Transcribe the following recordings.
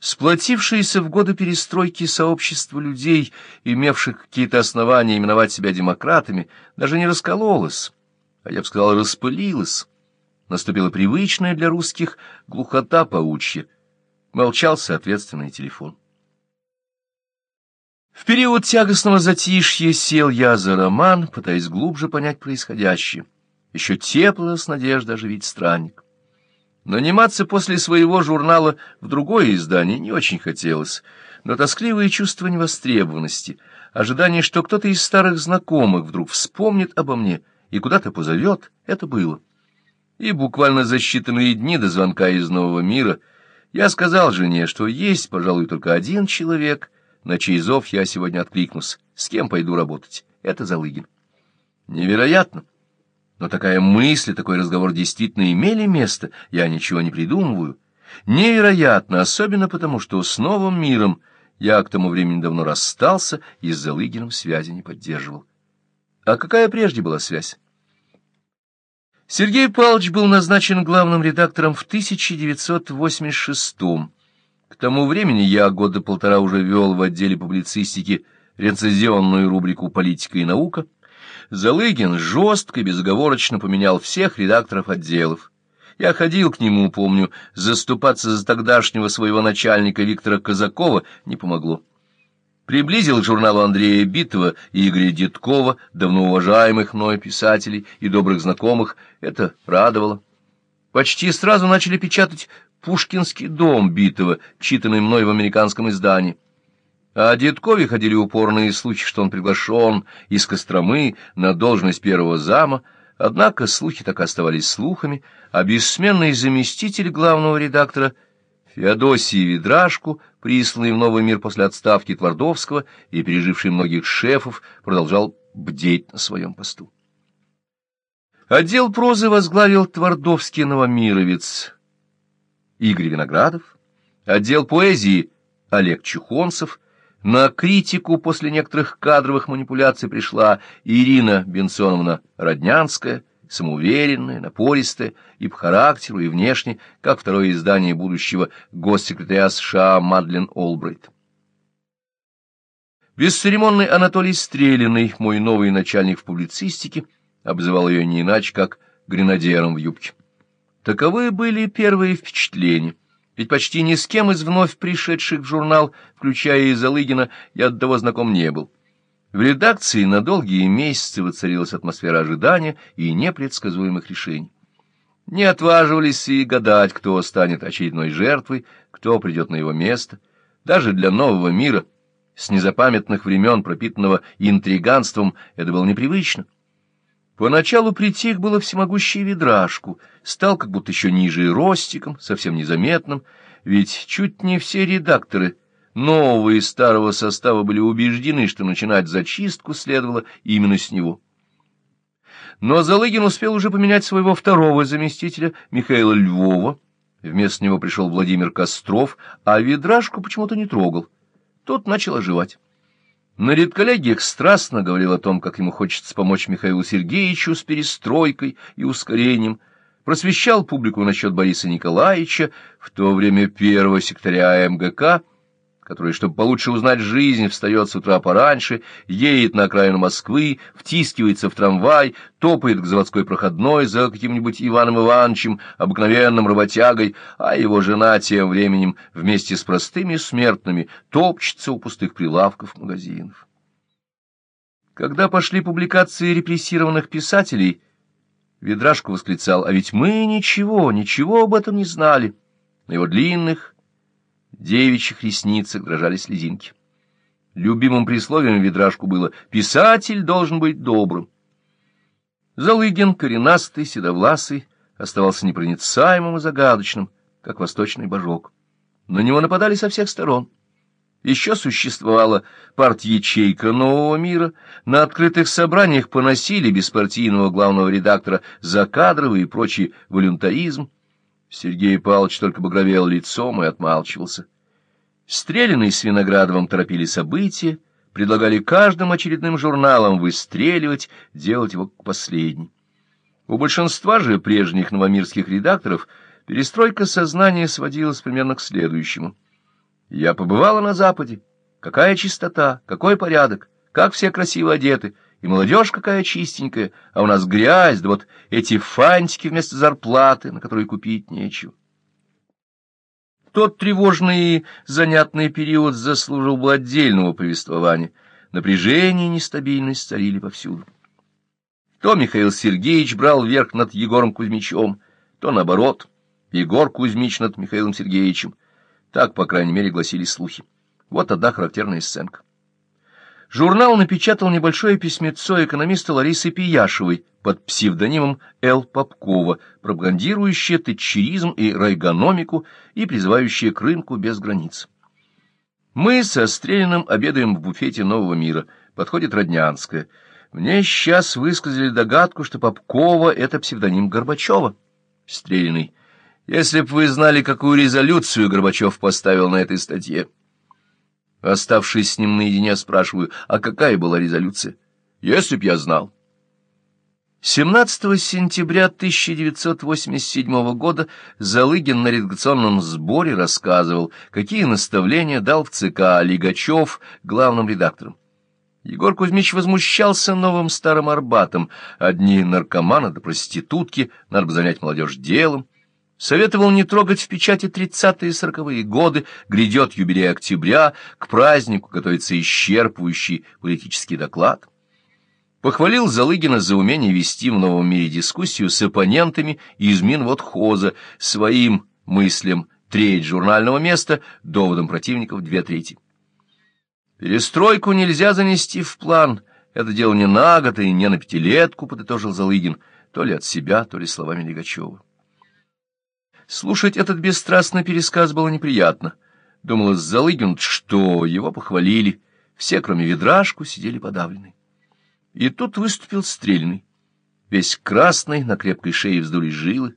Сплотившееся в годы перестройки сообщество людей, имевших какие-то основания именовать себя демократами, даже не раскололось, а я бы сказал, распылилось. Наступила привычная для русских глухота паучья. Молчал соответственный телефон. В период тягостного затишья сел я за роман, пытаясь глубже понять происходящее. Еще теплилась надежда оживить странник. Наниматься после своего журнала в другое издание не очень хотелось, но тоскливое чувство невостребованности, ожидание, что кто-то из старых знакомых вдруг вспомнит обо мне и куда-то позовет, это было. И буквально за считанные дни до звонка из нового мира я сказал жене, что есть, пожалуй, только один человек, на чей зов я сегодня откликнусь, с кем пойду работать. Это Залыгин. Невероятно! Но такая мысль, такой разговор действительно имели место, я ничего не придумываю. Невероятно, особенно потому, что с новым миром я к тому времени давно расстался и с Залыгиным связи не поддерживал. А какая прежде была связь? Сергей Павлович был назначен главным редактором в 1986 -м. К тому времени я года полтора уже вел в отделе публицистики рецензионную рубрику «Политика и наука», Залыгин жестко и безоговорочно поменял всех редакторов отделов. Я ходил к нему, помню, заступаться за тогдашнего своего начальника Виктора Казакова не помогло. Приблизил к журналу Андрея Битова и Игоря Деткова, давно уважаемых мной писателей и добрых знакомых, это радовало. Почти сразу начали печатать «Пушкинский дом» Битова, читанный мной в американском издании. А о Дедкове ходили упорные слухи, что он приглашен из Костромы на должность первого зама, однако слухи так оставались слухами, а бессменный заместитель главного редактора Феодосий Ведрашку, присланный в новый мир после отставки Твардовского и переживший многих шефов, продолжал бдеть на своем посту. Отдел прозы возглавил Твардовский новомировец Игорь Виноградов, отдел поэзии Олег Чухонцев — на критику после некоторых кадровых манипуляций пришла Ирина Бенсоновна Роднянская, самоуверенная, напористая и по характеру, и внешне, как второе издание будущего госсекретаря США Мадлен Олбрайт. Бесцеремонный Анатолий Стрелиный, мой новый начальник в публицистике, обзывал ее не иначе, как гренадером в юбке. Таковы были первые впечатления ведь почти ни с кем из вновь пришедших в журнал, включая и Залыгина, я до того знаком не был. В редакции на долгие месяцы воцарилась атмосфера ожидания и непредсказуемых решений. Не отваживались и гадать, кто станет очередной жертвой, кто придет на его место. Даже для нового мира, с незапамятных времен, пропитанного интриганством, это было непривычно. Поначалу притих было всемогущий ведрашку, стал как будто еще ниже ростиком, совсем незаметным, ведь чуть не все редакторы нового и старого состава были убеждены, что начинать зачистку следовало именно с него. Но Залыгин успел уже поменять своего второго заместителя, Михаила Львова, вместо него пришел Владимир Костров, а ведрашку почему-то не трогал. Тот начал оживать. На редколлегиях страстно говорил о том, как ему хочется помочь Михаилу Сергеевичу с перестройкой и ускорением, просвещал публику насчет Бориса Николаевича, в то время первого секретаря МГК, который, чтобы получше узнать жизнь, встает с утра пораньше, едет на окраину Москвы, втискивается в трамвай, топает к заводской проходной за каким-нибудь Иваном Ивановичем, обыкновенным работягой, а его жена тем временем вместе с простыми смертными топчется у пустых прилавков магазинов. Когда пошли публикации репрессированных писателей, Ведрашко восклицал, а ведь мы ничего, ничего об этом не знали. На его длинных, девичьих ресницах дрожали слезинки. Любимым присловием Ведрашку было «писатель должен быть добрым». Залыгин, коренастый, седовласый, оставался непроницаемым и загадочным, как восточный божок. На него нападали со всех сторон. Еще существовала парт-ячейка нового мира, на открытых собраниях поносили беспартийного главного редактора за кадровый и прочий волюнтаризм. Сергей Павлович только багровел лицом и отмалчивался. Стреляные с Виноградовым торопили события, предлагали каждым очередным журналам выстреливать, делать его последним. У большинства же прежних новомирских редакторов перестройка сознания сводилась примерно к следующему. Я побывала на Западе. Какая чистота, какой порядок, как все красиво одеты, и молодежь какая чистенькая, а у нас грязь, да вот эти фантики вместо зарплаты, на которые купить нечего. Тот тревожный и занятный период заслужил бы отдельного повествования. Напряжение и нестабильность царили повсюду. То Михаил Сергеевич брал верх над Егором Кузьмичем, то наоборот, Егор Кузьмич над Михаилом Сергеевичем. Так, по крайней мере, гласили слухи. Вот одна характерная сценка. Журнал напечатал небольшое письмецо экономиста Ларисы Пияшевой под псевдонимом Л. Попкова, пропагандирующее тетчеризм и райгономику и призывающее к рынку без границ. Мы со Стреляным обедаем в буфете Нового мира. Подходит Роднянская. Мне сейчас высказали догадку, что Попкова — это псевдоним Горбачева. Стреляный. Если б вы знали, какую резолюцию Горбачев поставил на этой статье. Оставшись с ним наедине, спрашиваю, а какая была резолюция? Если б я знал. 17 сентября 1987 года Залыгин на редакционном сборе рассказывал, какие наставления дал в ЦК Лигачев главным редактором. Егор Кузьмич возмущался новым старым Арбатом. Одни наркоманы да проститутки, надо бы занять молодежь делом. Советовал не трогать в печати тридцатые и сороковые годы, грядет юбилей октября, к празднику готовится исчерпывающий политический доклад. Похвалил Залыгина за умение вести в новом мире дискуссию с оппонентами из Минводхоза, своим мыслям треть журнального места, доводом противников две трети. Перестройку нельзя занести в план, это дело не на год и не на пятилетку, подытожил Залыгин, то ли от себя, то ли словами Легачева. Слушать этот бесстрастный пересказ было неприятно. Думалось, Залыгин, что его похвалили. Все, кроме Ведрашку, сидели подавлены. И тут выступил Стрельный. Весь красный, на крепкой шее вздулись жилы.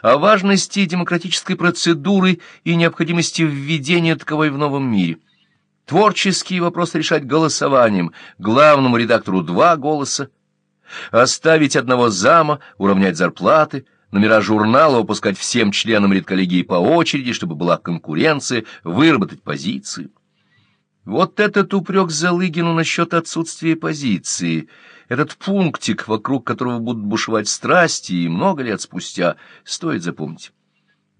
О важности демократической процедуры и необходимости введения таковой в новом мире. Творческие вопросы решать голосованием, главному редактору два голоса, оставить одного зама, уравнять зарплаты — номера журнала выпускать всем членам редколлегии по очереди, чтобы была конкуренция, выработать позиции. Вот этот упрек Залыгину насчет отсутствия позиции, этот пунктик, вокруг которого будут бушевать страсти, и много лет спустя, стоит запомнить.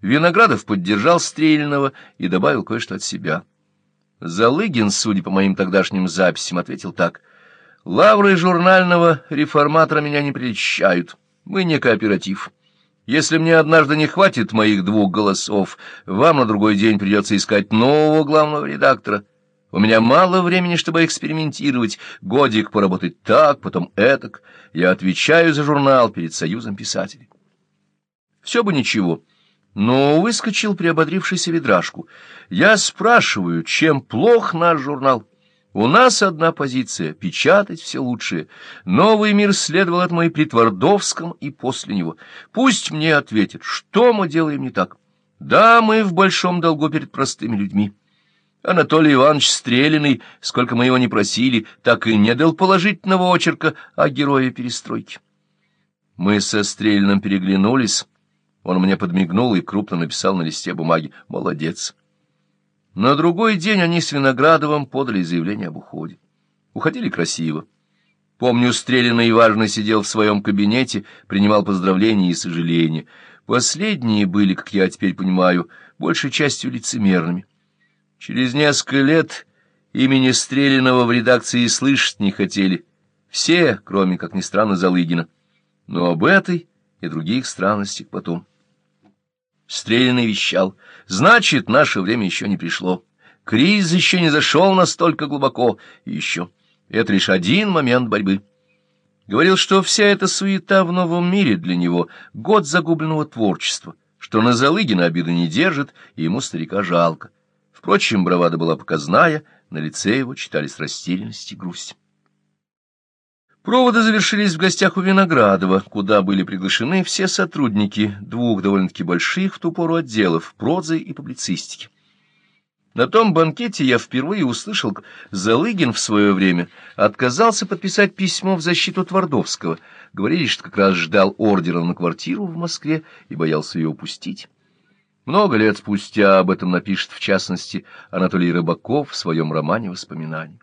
Виноградов поддержал Стрельного и добавил кое-что от себя. Залыгин, судя по моим тогдашним записям, ответил так. «Лавры журнального реформатора меня не прельщают. Мы не кооператив». Если мне однажды не хватит моих двух голосов, вам на другой день придется искать нового главного редактора. У меня мало времени, чтобы экспериментировать, годик поработать так, потом этак. Я отвечаю за журнал перед Союзом писателей. Все бы ничего, но выскочил приободрившийся ведрашку. Я спрашиваю, чем плох наш журнал? У нас одна позиция — печатать все лучшее. Новый мир следовал этому и при Твардовском, и после него. Пусть мне ответят, что мы делаем не так. Да, мы в большом долгу перед простыми людьми. Анатолий Иванович Стреляный, сколько мы его не просили, так и не дал положительного очерка о герое перестройки. Мы со Стреляным переглянулись. Он мне подмигнул и крупно написал на листе бумаги «Молодец». На другой день они с Виноградовым подали заявление об уходе. Уходили красиво. Помню, стрелянный важно сидел в своем кабинете, принимал поздравления и сожаления. Последние были, как я теперь понимаю, большей частью лицемерными. Через несколько лет имени Стреляного в редакции слышать не хотели. Все, кроме, как ни странно, Залыгина. Но об этой и других странностях потом. Стрелянный вещал. Значит, наше время еще не пришло. Кризис еще не зашел настолько глубоко. И еще. Это лишь один момент борьбы. Говорил, что вся эта суета в новом мире для него — год загубленного творчества, что на Залыгина обиды не держит, и ему старика жалко. Впрочем, бравада была показная, на лице его читались растерянность и грусть. Проводы завершились в гостях у Виноградова, куда были приглашены все сотрудники двух довольно-таки больших в ту пору отделов прозы и публицистики. На том банкете я впервые услышал, Залыгин в свое время отказался подписать письмо в защиту Твардовского. Говорили, что как раз ждал ордера на квартиру в Москве и боялся ее упустить. Много лет спустя об этом напишет, в частности, Анатолий Рыбаков в своем романе «Воспоминания».